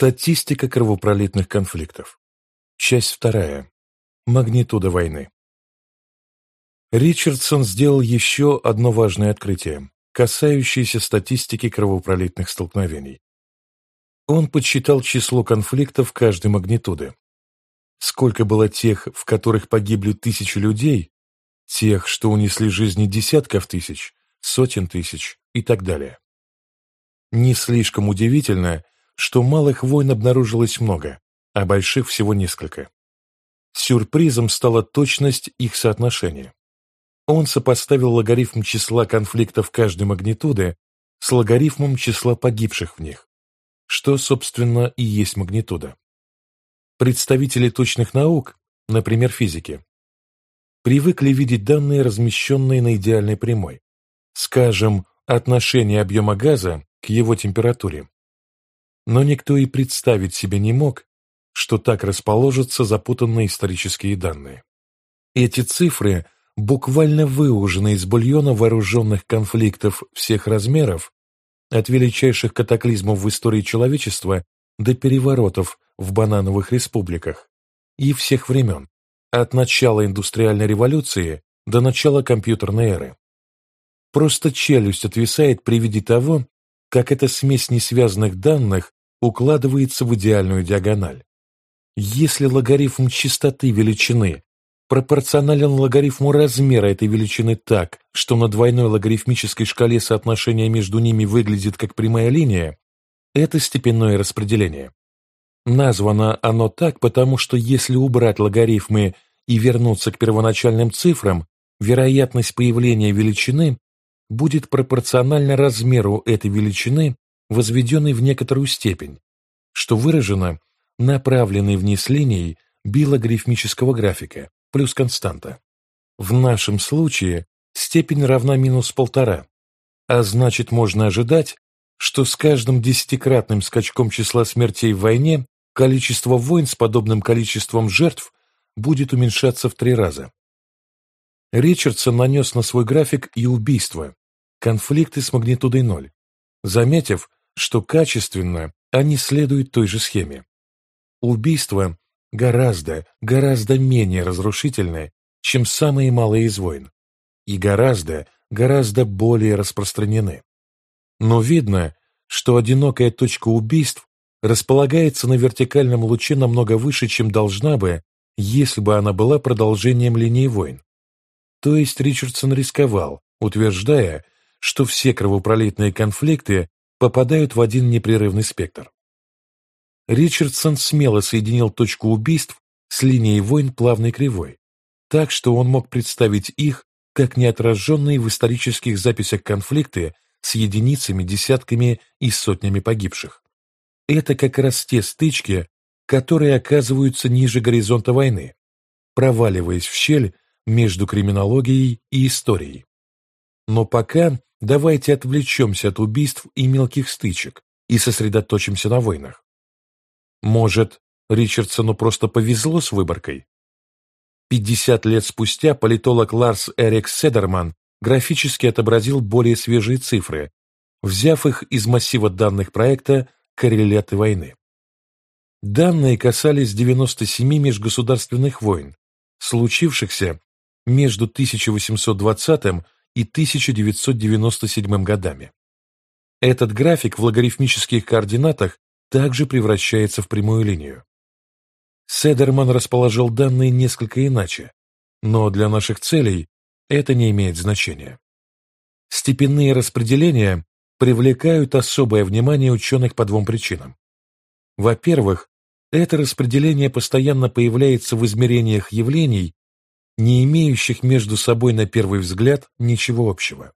Статистика кровопролитных конфликтов. Часть вторая. Магнитуда войны. Ричардсон сделал еще одно важное открытие, касающееся статистики кровопролитных столкновений. Он подсчитал число конфликтов каждой магнитуды. Сколько было тех, в которых погибли тысячи людей, тех, что унесли жизни десятков тысяч, сотен тысяч и так далее. Не слишком удивительно, что малых войн обнаружилось много, а больших всего несколько. Сюрпризом стала точность их соотношения. Он сопоставил логарифм числа конфликтов каждой магнитуды с логарифмом числа погибших в них, что, собственно, и есть магнитуда. Представители точных наук, например, физики, привыкли видеть данные, размещенные на идеальной прямой, скажем, отношение объема газа к его температуре. Но никто и представить себе не мог, что так расположатся запутанные исторические данные. Эти цифры буквально выужены из бульона вооруженных конфликтов всех размеров, от величайших катаклизмов в истории человечества до переворотов в банановых республиках и всех времен, от начала индустриальной революции до начала компьютерной эры. Просто челюсть отвисает при виде того, как эта смесь несвязанных данных укладывается в идеальную диагональ. Если логарифм частоты величины пропорционален логарифму размера этой величины так, что на двойной логарифмической шкале соотношение между ними выглядит как прямая линия, это степенное распределение. Названо оно так, потому что если убрать логарифмы и вернуться к первоначальным цифрам, вероятность появления величины будет пропорциональна размеру этой величины, возведенной в некоторую степень, что выражено направленной вниз линией билогрифмического графика плюс константа. В нашем случае степень равна минус полтора, а значит можно ожидать, что с каждым десятикратным скачком числа смертей в войне количество войн с подобным количеством жертв будет уменьшаться в три раза. Ричардсон нанес на свой график и убийства, конфликты с магнитудой ноль, заметив, что качественно они следуют той же схеме. Убийства гораздо, гораздо менее разрушительны, чем самые малые из войн, и гораздо, гораздо более распространены. Но видно, что одинокая точка убийств располагается на вертикальном луче намного выше, чем должна бы, если бы она была продолжением линии войн. То есть Ричардсон рисковал, утверждая, что все кровопролитные конфликты попадают в один непрерывный спектр. Ричардсон смело соединил точку убийств с линией войн плавной кривой, так что он мог представить их как неотраженные в исторических записях конфликты с единицами, десятками и сотнями погибших. Это как раз те стычки, которые оказываются ниже горизонта войны, проваливаясь в щель между криминологией и историей. Но пока давайте отвлечемся от убийств и мелких стычек и сосредоточимся на войнах. Может, Ричардсону просто повезло с выборкой? 50 лет спустя политолог Ларс Эрик Седерман графически отобразил более свежие цифры, взяв их из массива данных проекта «Коррелеты войны». Данные касались 97 межгосударственных войн, случившихся между 1820 и 1997 годами. Этот график в логарифмических координатах также превращается в прямую линию. Седерман расположил данные несколько иначе, но для наших целей это не имеет значения. Степенные распределения привлекают особое внимание ученых по двум причинам. Во-первых, это распределение постоянно появляется в измерениях явлений, не имеющих между собой на первый взгляд ничего общего.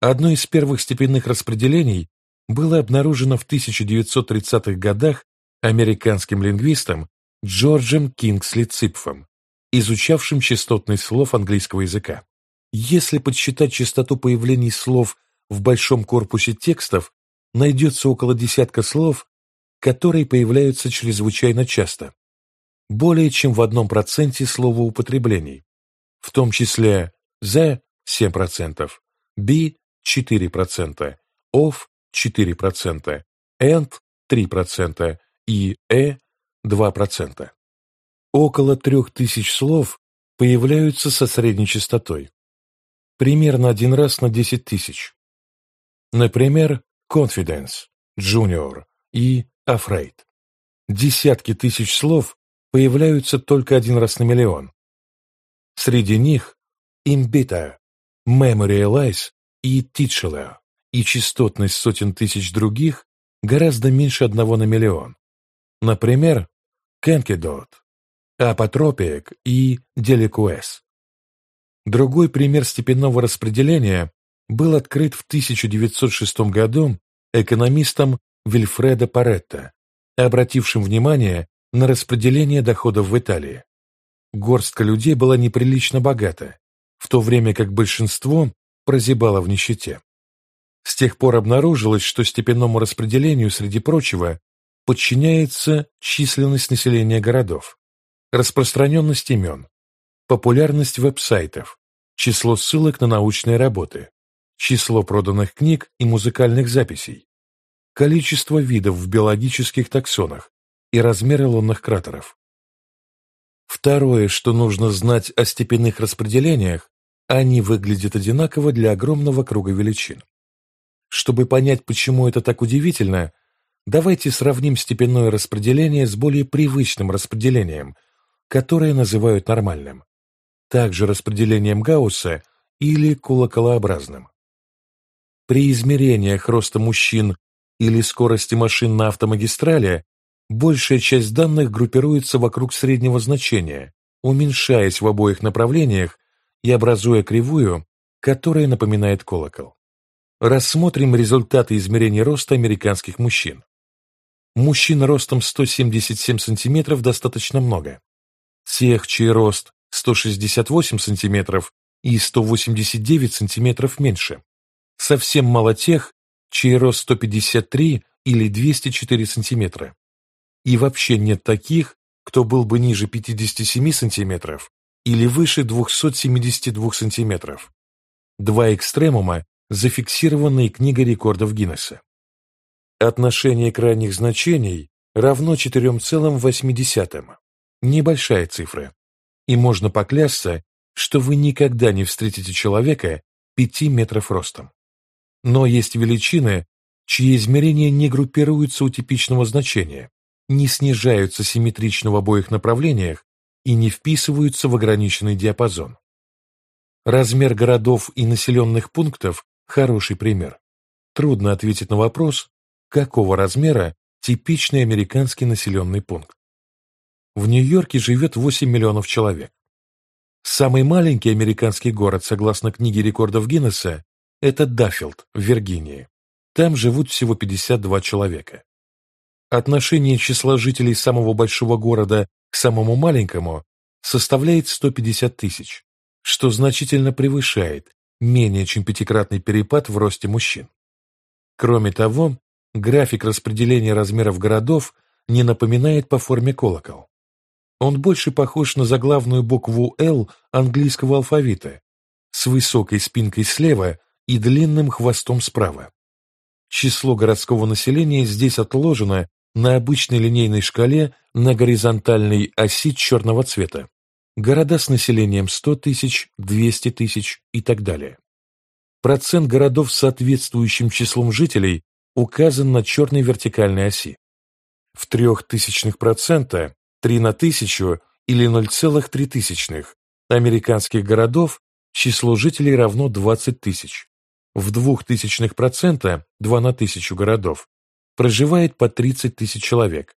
Одно из первых степенных распределений было обнаружено в 1930-х годах американским лингвистом Джорджем Кингсли Ципфом, изучавшим частотность слов английского языка. Если подсчитать частоту появлений слов в большом корпусе текстов, найдется около десятка слов, которые появляются чрезвычайно часто, более чем в одном проценте словоупотреблений, в том числе «the» – 7%, «be» – 4%, «of» 4%, and 3% и «э» – 2%. Около 3000 слов появляются со средней частотой. Примерно один раз на 10 тысяч. Например, confidence, junior и afraid. Десятки тысяч слов появляются только один раз на миллион. Среди них imbita, memorialize и teachable, и частотность сотен тысяч других гораздо меньше одного на миллион. Например, Kenkedot, Апотропиек и Деликуэс. Другой пример степенного распределения был открыт в 1906 году экономистом Вильфредо Паретто, обратившим внимание на распределение доходов в Италии. Горстка людей была неприлично богата, в то время как большинство прозябало в нищете. С тех пор обнаружилось, что степенному распределению, среди прочего, подчиняется численность населения городов, распространенность имен, популярность веб-сайтов, число ссылок на научные работы, число проданных книг и музыкальных записей, количество видов в биологических таксонах и размеры лунных кратеров. Второе, что нужно знать о степенных распределениях, они выглядят одинаково для огромного круга величин. Чтобы понять, почему это так удивительно, давайте сравним степенное распределение с более привычным распределением, которое называют нормальным, также распределением Гаусса или колоколообразным. При измерениях роста мужчин или скорости машин на автомагистрали большая часть данных группируется вокруг среднего значения, уменьшаясь в обоих направлениях и образуя кривую, которая напоминает колокол. Рассмотрим результаты измерений роста американских мужчин. Мужчин ростом 177 см достаточно много. Тех, чей рост 168 см и 189 см меньше. Совсем мало тех, чей рост 153 или 204 см. И вообще нет таких, кто был бы ниже 57 см или выше 272 см. Два экстремума, зафиксированные книгой рекордов Гиннесса. Отношение крайних значений равно 4,8. Небольшая цифра. И можно поклясться, что вы никогда не встретите человека 5 метров ростом. Но есть величины, чьи измерения не группируются у типичного значения, не снижаются симметрично в обоих направлениях и не вписываются в ограниченный диапазон. Размер городов и населенных пунктов – хороший пример. Трудно ответить на вопрос, какого размера типичный американский населенный пункт. В Нью-Йорке живет 8 миллионов человек. Самый маленький американский город, согласно книге рекордов Гиннесса, это Даффилд в Виргинии. Там живут всего 52 человека. Отношение числа жителей самого большого города к самому маленькому составляет 150 тысяч, что значительно превышает менее чем пятикратный перепад в росте мужчин. Кроме того, График распределения размеров городов не напоминает по форме колокол. Он больше похож на заглавную букву «Л» английского алфавита, с высокой спинкой слева и длинным хвостом справа. Число городского населения здесь отложено на обычной линейной шкале на горизонтальной оси черного цвета. Города с населением 100 тысяч, 200 тысяч и так далее. Процент городов с соответствующим числом жителей указан на черной вертикальной оси. В трех тысячных процента, 3 на тысячу или 0,3 тысячных американских городов число жителей равно 20 тысяч. В двух тысячных процента, 2 на тысячу городов, проживает по 30 тысяч человек.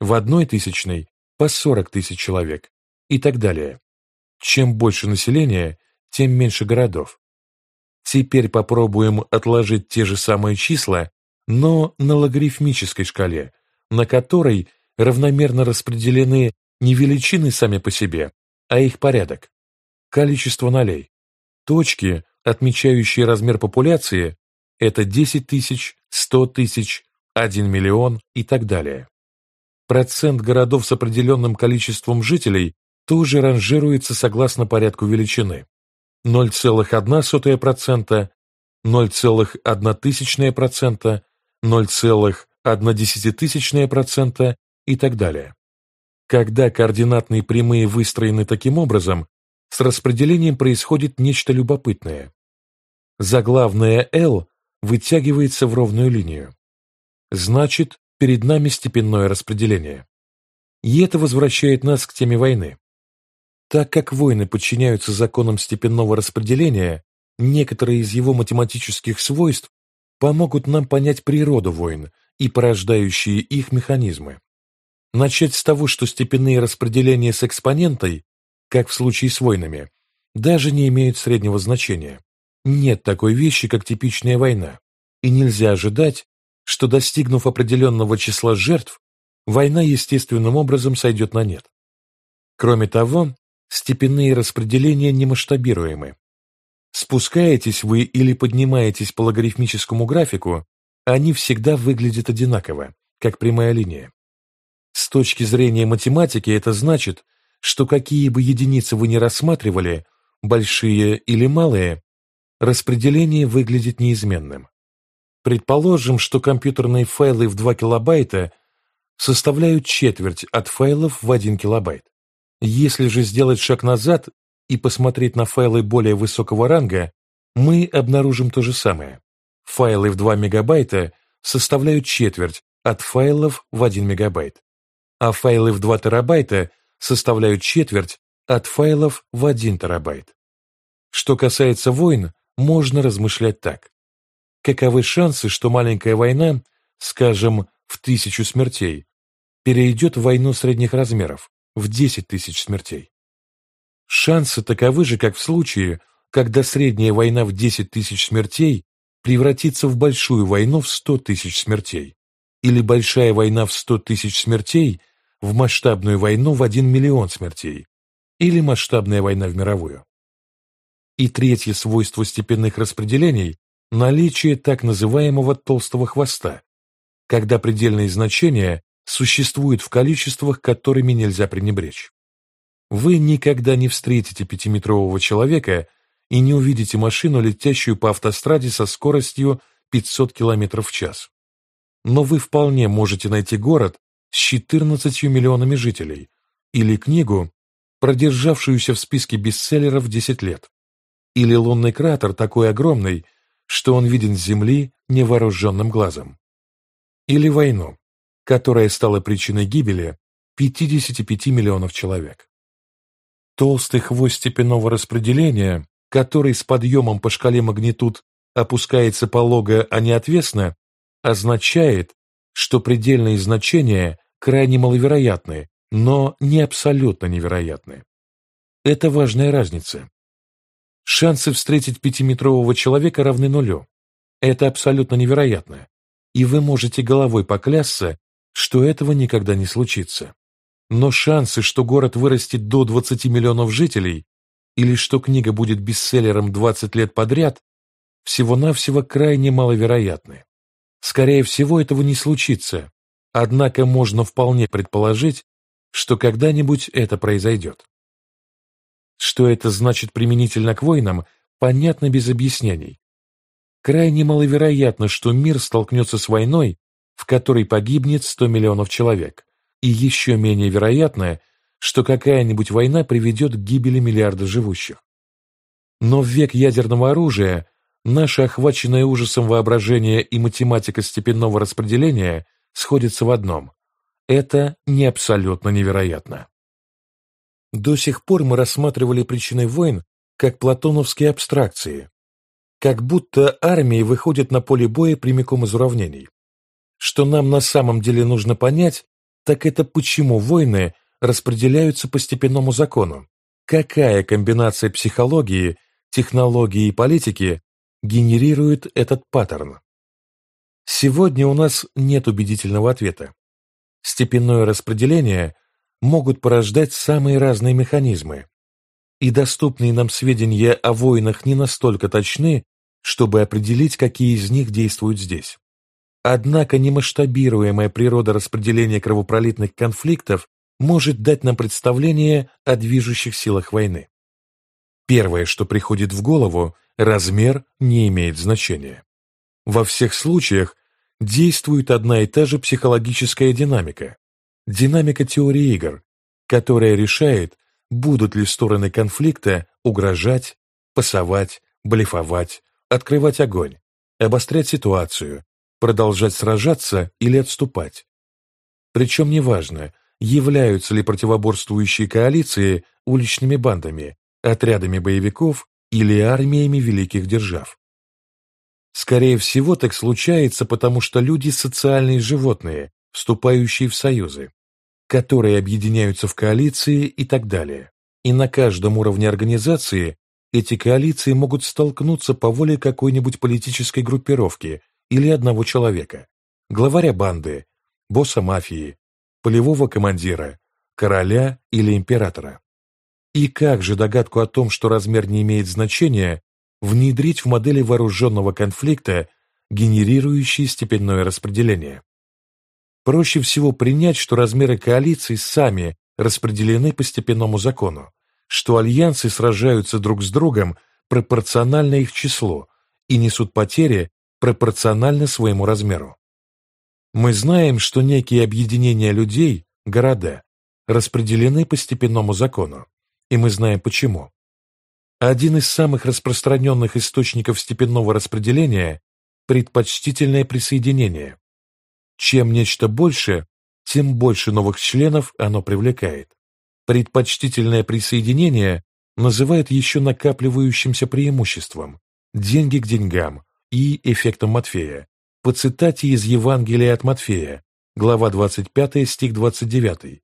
В одной тысячной по 40 тысяч человек и так далее. Чем больше населения, тем меньше городов. Теперь попробуем отложить те же самые числа но на логарифмической шкале, на которой равномерно распределены не величины сами по себе, а их порядок. Количество нолей. Точки, отмечающие размер популяции, это 10 тысяч, 100 тысяч, 1 миллион и так далее. Процент городов с определенным количеством жителей тоже ранжируется согласно порядку величины. 0,1%, 0,1%, 0,1% и так далее. Когда координатные прямые выстроены таким образом, с распределением происходит нечто любопытное. Заглавная L вытягивается в ровную линию. Значит, перед нами степенное распределение. И это возвращает нас к теме войны. Так как войны подчиняются законам степенного распределения, некоторые из его математических свойств помогут нам понять природу войн и порождающие их механизмы. Начать с того, что степенные распределения с экспонентой, как в случае с войнами, даже не имеют среднего значения. Нет такой вещи, как типичная война, и нельзя ожидать, что достигнув определенного числа жертв, война естественным образом сойдет на нет. Кроме того, степенные распределения немасштабируемы. Спускаетесь вы или поднимаетесь по логарифмическому графику, они всегда выглядят одинаково, как прямая линия. С точки зрения математики это значит, что какие бы единицы вы ни рассматривали, большие или малые, распределение выглядит неизменным. Предположим, что компьютерные файлы в 2 килобайта составляют четверть от файлов в 1 килобайт. Если же сделать шаг назад и посмотреть на файлы более высокого ранга, мы обнаружим то же самое. Файлы в 2 мегабайта составляют четверть от файлов в 1 мегабайт, а файлы в 2 терабайта составляют четверть от файлов в 1 терабайт. Что касается войн, можно размышлять так. Каковы шансы, что маленькая война, скажем, в тысячу смертей, перейдет в войну средних размеров, в 10 тысяч смертей? Шансы таковы же, как в случае, когда средняя война в 10 тысяч смертей превратится в большую войну в 100 тысяч смертей, или большая война в 100 тысяч смертей в масштабную войну в 1 миллион смертей, или масштабная война в мировую. И третье свойство степенных распределений – наличие так называемого толстого хвоста, когда предельные значения существуют в количествах, которыми нельзя пренебречь. Вы никогда не встретите пятиметрового человека и не увидите машину, летящую по автостраде со скоростью 500 км в час. Но вы вполне можете найти город с 14 миллионами жителей или книгу, продержавшуюся в списке бестселлеров 10 лет. Или лунный кратер такой огромный, что он виден с Земли невооруженным глазом. Или войну, которая стала причиной гибели 55 миллионов человек. Толстый хвост степенного распределения, который с подъемом по шкале магнитуд опускается полого, а не отвесно, означает, что предельные значения крайне маловероятны, но не абсолютно невероятны. Это важная разница. Шансы встретить пятиметрового человека равны нулю. Это абсолютно невероятно. И вы можете головой поклясться, что этого никогда не случится. Но шансы, что город вырастет до 20 миллионов жителей, или что книга будет бестселлером 20 лет подряд, всего-навсего крайне маловероятны. Скорее всего, этого не случится, однако можно вполне предположить, что когда-нибудь это произойдет. Что это значит применительно к войнам, понятно без объяснений. Крайне маловероятно, что мир столкнется с войной, в которой погибнет 100 миллионов человек, и еще менее вероятно, что какая-нибудь война приведет к гибели миллиарда живущих. Но в век ядерного оружия наше охваченное ужасом воображение и математика степенного распределения сходятся в одном – это не абсолютно невероятно. До сих пор мы рассматривали причины войн как платоновские абстракции, как будто армии выходят на поле боя прямиком из уравнений. Что нам на самом деле нужно понять, так это почему войны распределяются по степенному закону, какая комбинация психологии, технологии и политики генерирует этот паттерн. Сегодня у нас нет убедительного ответа. Степенное распределение могут порождать самые разные механизмы, и доступные нам сведения о войнах не настолько точны, чтобы определить, какие из них действуют здесь. Однако немасштабируемая природа распределения кровопролитных конфликтов может дать нам представление о движущих силах войны. Первое, что приходит в голову, размер не имеет значения. Во всех случаях действует одна и та же психологическая динамика, динамика теории игр, которая решает, будут ли стороны конфликта угрожать, пасовать, блефовать, открывать огонь, обострять ситуацию, продолжать сражаться или отступать. Причем неважно, являются ли противоборствующие коалиции уличными бандами, отрядами боевиков или армиями великих держав. Скорее всего, так случается, потому что люди – социальные животные, вступающие в союзы, которые объединяются в коалиции и так далее. И на каждом уровне организации эти коалиции могут столкнуться по воле какой-нибудь политической группировки или одного человека, главаря банды, босса мафии, полевого командира, короля или императора. И как же догадку о том, что размер не имеет значения, внедрить в модели вооруженного конфликта, генерирующие степенное распределение? Проще всего принять, что размеры коалиций сами распределены по степенному закону, что альянсы сражаются друг с другом пропорционально их числу и несут потери пропорционально своему размеру. Мы знаем, что некие объединения людей, города, распределены по степенному закону, и мы знаем почему. Один из самых распространенных источников степенного распределения – предпочтительное присоединение. Чем нечто больше, тем больше новых членов оно привлекает. Предпочтительное присоединение называют еще накапливающимся преимуществом, деньги к деньгам и эффектом Матфея, по цитате из Евангелия от Матфея, глава 25, стих 29,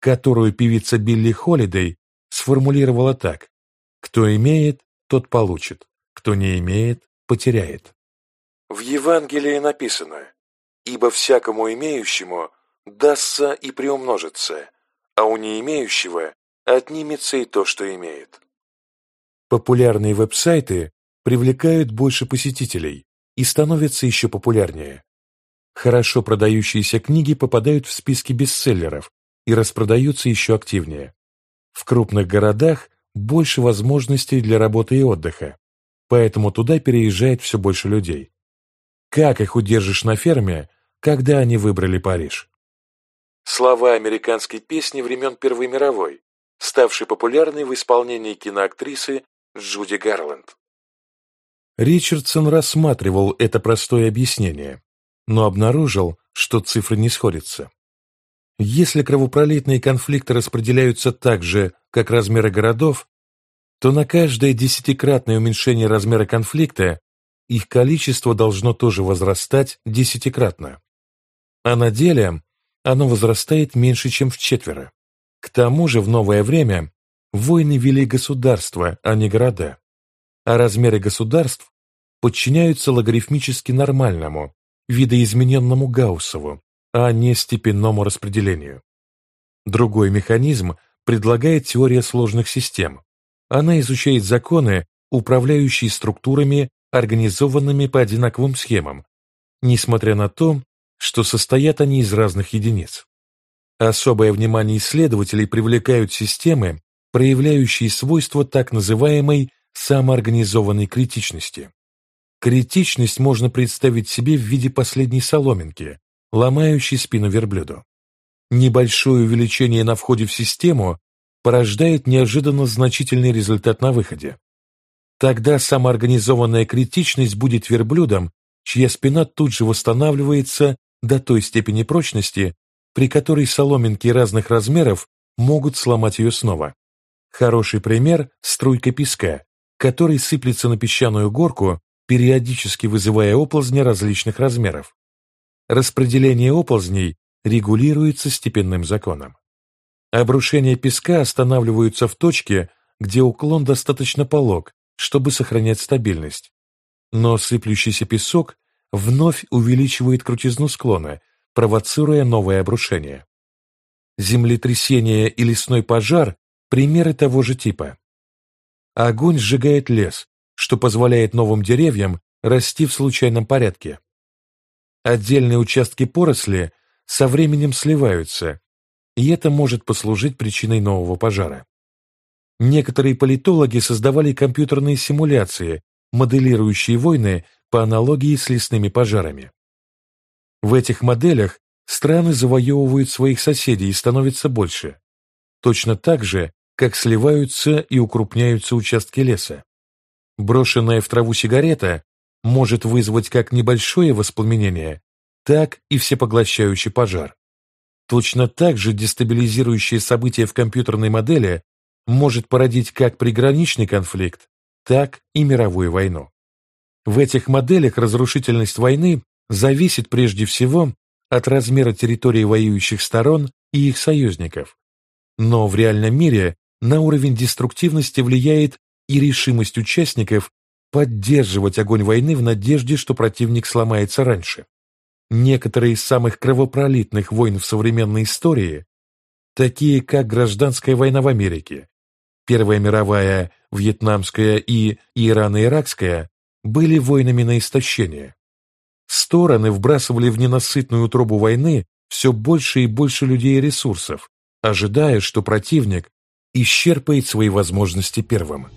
которую певица Билли Холидей сформулировала так «Кто имеет, тот получит, кто не имеет, потеряет». В Евангелии написано «Ибо всякому имеющему дастся и приумножится, а у неимеющего отнимется и то, что имеет». Популярные веб-сайты привлекают больше посетителей и становятся еще популярнее. Хорошо продающиеся книги попадают в списки бестселлеров и распродаются еще активнее. В крупных городах больше возможностей для работы и отдыха, поэтому туда переезжает все больше людей. Как их удержишь на ферме, когда они выбрали Париж? Слова американской песни времен Первой мировой, ставшей популярной в исполнении киноактрисы Джуди Гарланд. Ричардсон рассматривал это простое объяснение, но обнаружил, что цифры не сходятся. Если кровопролитные конфликты распределяются так же, как размеры городов, то на каждое десятикратное уменьшение размера конфликта их количество должно тоже возрастать десятикратно. А на деле оно возрастает меньше, чем в четверо. К тому же в новое время войны вели государства, а не города. А размеры государств подчиняются логарифмически нормальному, видоизмененному Гауссову, а не степенному распределению. Другой механизм предлагает теория сложных систем. Она изучает законы, управляющие структурами, организованными по одинаковым схемам, несмотря на то, что состоят они из разных единиц. Особое внимание исследователей привлекают системы, проявляющие свойства так называемой самоорганизованной критичности. Критичность можно представить себе в виде последней соломинки, ломающий спину верблюду. Небольшое увеличение на входе в систему порождает неожиданно значительный результат на выходе. Тогда самоорганизованная критичность будет верблюдом, чья спина тут же восстанавливается до той степени прочности, при которой соломинки разных размеров могут сломать ее снова. Хороший пример – струйка песка, который сыплется на песчаную горку, периодически вызывая оползни различных размеров. Распределение оползней регулируется степенным законом. Обрушения песка останавливаются в точке, где уклон достаточно полог, чтобы сохранять стабильность. Но сыплющийся песок вновь увеличивает крутизну склона, провоцируя новое обрушение. Землетрясение и лесной пожар – примеры того же типа. Огонь сжигает лес, что позволяет новым деревьям расти в случайном порядке. Отдельные участки поросли со временем сливаются, и это может послужить причиной нового пожара. Некоторые политологи создавали компьютерные симуляции, моделирующие войны по аналогии с лесными пожарами. В этих моделях страны завоевывают своих соседей и становятся больше. Точно так же, как сливаются и укрупняются участки леса. Брошенная в траву сигарета может вызвать как небольшое воспламенение, так и всепоглощающий пожар. Точно так же дестабилизирующее событие в компьютерной модели может породить как приграничный конфликт, так и мировую войну. В этих моделях разрушительность войны зависит прежде всего от размера территории воюющих сторон и их союзников. Но в реальном мире на уровень деструктивности влияет и решимость участников поддерживать огонь войны в надежде, что противник сломается раньше. Некоторые из самых кровопролитных войн в современной истории, такие как Гражданская война в Америке, Первая мировая, Вьетнамская и Ирано-Иракская, были войнами на истощение. Стороны вбрасывали в ненасытную трубу войны все больше и больше людей и ресурсов, ожидая, что противник исчерпает свои возможности первым.